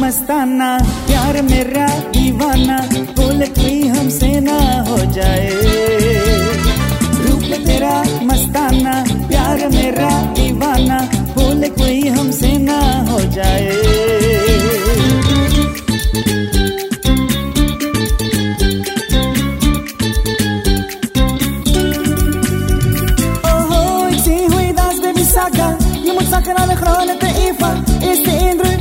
मस्ताना प्यार मेरा दीवाना बोल कोई हमसे ना हो जाए। Zakken grote Eva Is de indruk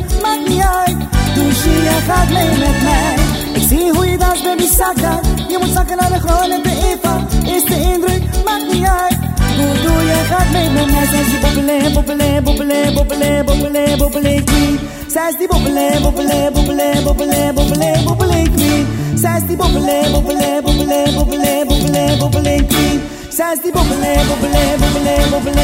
gaat mee met mij. Ik zie hoe je dans, baby, zakka. Je moet zakken naar de de Eva. Is de indruk, maakt niet uit. Hoe doe je, gaat mee met mij. Zij is die bobbele, bobbele, bobbele, bobbele, bobbele, bobbele, queen. Zij is die bobbele, bobbele, bobbele, bobbele, bobbele, bobbele, queen. Zij is die bobbele, bobbele, bobbele, bobbele, bobbele, bobbele, queen. Zij is die bobbele, bobbele, bobbele, bobbele,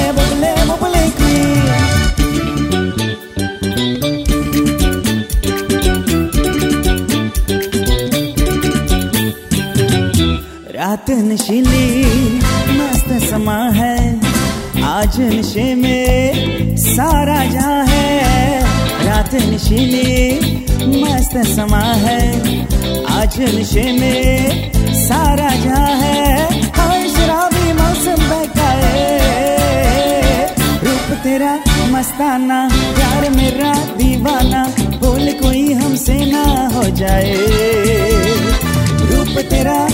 रात नशीली, मस्त समा है। आज नशे में सारा जहाँ है। रात नशीली, मस्त समा है। आज नशे में सारा जहाँ है। हर शराबी मौसम बहकाए रूप तेरा मस्ताना, प्यार मेरा दीवाना। बोल कोई हमसे ना हो जाए। रूप तेरा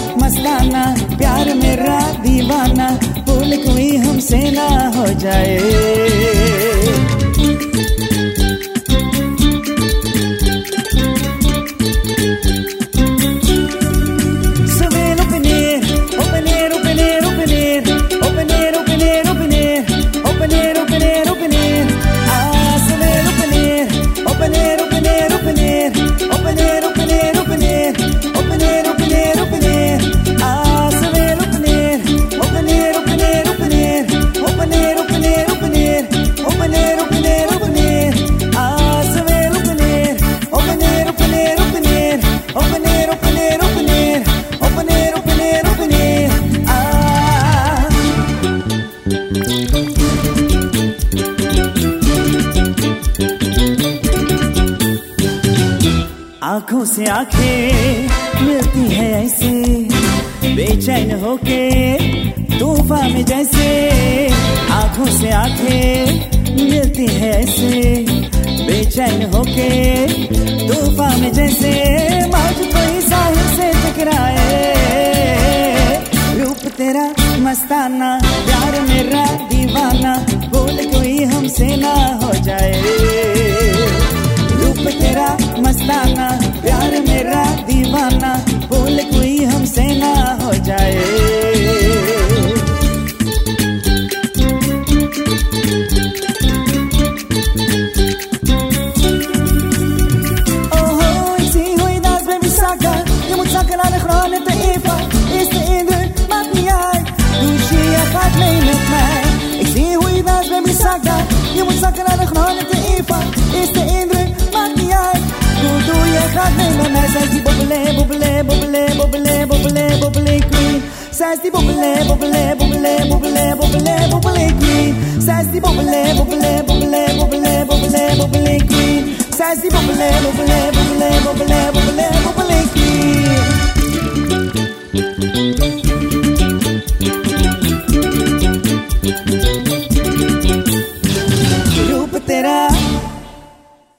जाए। आँखों से आँखें मिलती है ऐसे। बेचैन होके तूफ़ान में जैसे आँखों से आँखें मिलती है ऐसे। बेचैन होके तूफ़ान में जैसे मौज कोई साहिल से टकराए रूप तेरा मस्ताना, प्यार मेरा दीवाना, बोल कोई हमसे ना हो kijken naar de gehangen te Eva. Is de indruk, maakt niet uit. Doe, doe, je gaat mee met mij. Zij is die bobbele, bobbele, bobbele, bobbele, bobbele, bobbele queen. Zij is die bobbele, bobbele, bobbele, bobbele, bobbele, bobbele queen. Zij is die bobbele, bobbele, bobbele, bobbele, bobbele, bobbele queen. Zij is die bobbele, bobbele, bobbele, bobbele, bobbele.